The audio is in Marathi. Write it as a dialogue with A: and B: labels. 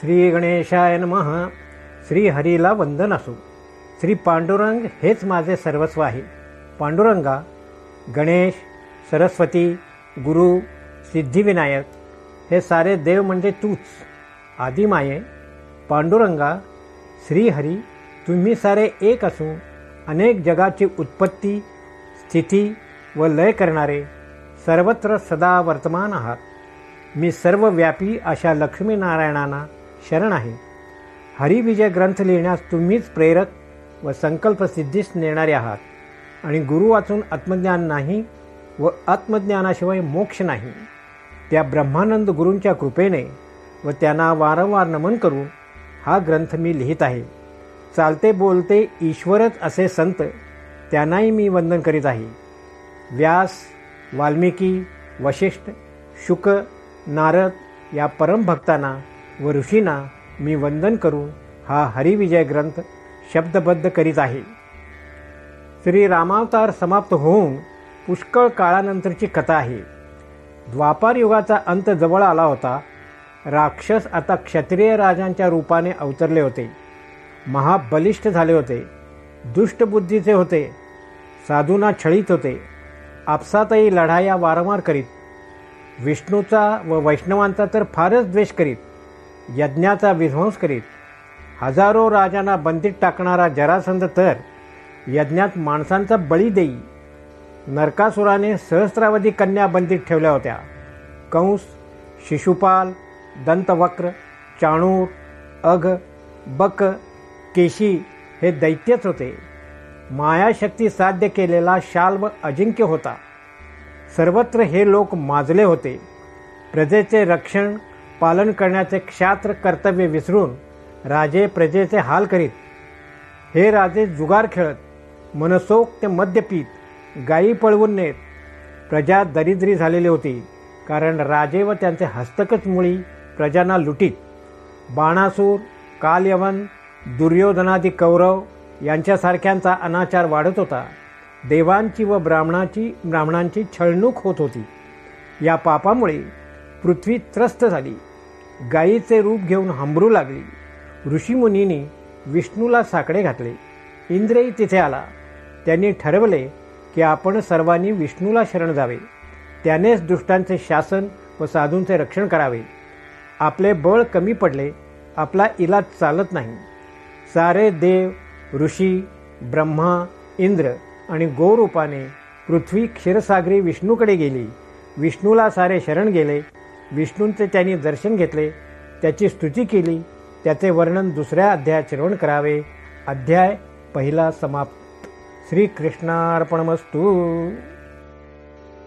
A: श्री गणेशाय नमः. श्री हरीला वंदन असो. श्री पांडुरंग हेच माझे सर्वस्व आहे पांडुरंगा गणेश सरस्वती गुरु सिद्धिविनायक हे सारे देव म्हणजे तूच. आदिमाये पांडुरंगा श्रीहरी तुम्ही सारे एक असून अनेक जगाची उत्पत्ती स्थिती व लय करणारे सर्वत्र सदा वर्तमान आहात. मी सर्वव्यापी अशा लक्ष्मीनारायणांना शरण आहे. हरिविजय ग्रंथ लिहिण्यास तुम्हीच प्रेरक व संकल्पसिद्धीस नेणारे आहात. आणि गुरु वाचून आत्मज्ञान नाही व आत्मज्ञानाशिवाय मोक्ष नाही. त्या ब्रह्मानंद गुरूंच्या कृपेने व त्यांना वारंवार नमन करून हा ग्रंथ मी लिहित आहे. चालते बोलते ईश्वरच असे संत त्यांनाही मी वंदन करीत आहे. व्यास वाल्मिकी वशिष्ठ शुक नारद या परमभक्तांना व ऋषींना मी वंदन करून हा हरिविजय ग्रंथ शब्दबद्ध करीत आहे. श्री रामावतार समाप्त होऊन पुष्कळ काळानंतरची कथा आहे. द्वापार युगाचा अंत जवळ आला होता. राक्षस आता क्षत्रिय राजांच्या रूपाने अवतरले होते. महाबलिष्ठ झाले होते. दुष्टबुद्धीचे होते. साधूंना छळीत होते. आपसातही लढाया वारंवार करीत. विष्णूचा व वैष्णवांचा तर फारच द्वेष करीत. यज्ञाचा विध्वंस करीत हजारो राजांना बंदीत टाकणारा जरासंध तर यज्ञात माणसांचा बळी देई. नरकासुराने सहस्रावधी कन्या बंदीत ठेवल्या होत्या. कंस शिशुपाल दंतवक्र चाणूर अघ बक केशी हे दैत्यच होते. मायाशक्ती साध्य केलेला शाल्व अजिंक्य होता. सर्वत्र हे लोक माजले होते. प्रजेचे रक्षण पालन करण्याचे क्षात्र कर्तव्य विसरून राजे प्रजेचे हाल करीत. हे राजे जुगार खेळत मनसोक्त मद्य पीत गायी पळवून नेत प्रजा दरिद्री झालेली होती कारण राजे व त्यांचे हस्तकच मुळी प्रजांना लुटीत. बाणासूर कालयवन दुर्योधनादी कौरव यांच्यासारख्यांचा अनाचार वाढत होता. देवांची व ब्राह्मणाची ब्राह्मणांची छळणूक होत होती. या पापामुळे पृथ्वी त्रस्त झाली. गायीचे रूप घेऊन हंबरू लागली. ऋषीमुनींनी विष्णूला साकडे घातले. इंद्रही तिथे आला. त्यांनी ठरवले की आपण सर्वांनी विष्णूला शरण जावे. त्यानेच दुष्टांचे शासन व साधूंचे रक्षण करावे. आपले बळ कमी पडले आपला इलाज चालत नाही. सारे देव ऋषी ब्रह्मा इंद्र आणि गोरूपाने पृथ्वी क्षीरसागरी विष्णूकडे गेली. विष्णूला सारे शरण गेले. विष्णूंचे त्यांनी दर्शन घेतले त्याची स्तुती केली त्याचे वर्णन दुसऱ्या अध्यायात श्रवण करावे. अध्याय पहिला समाप्त. श्रीकृष्णार्पणमस्तू.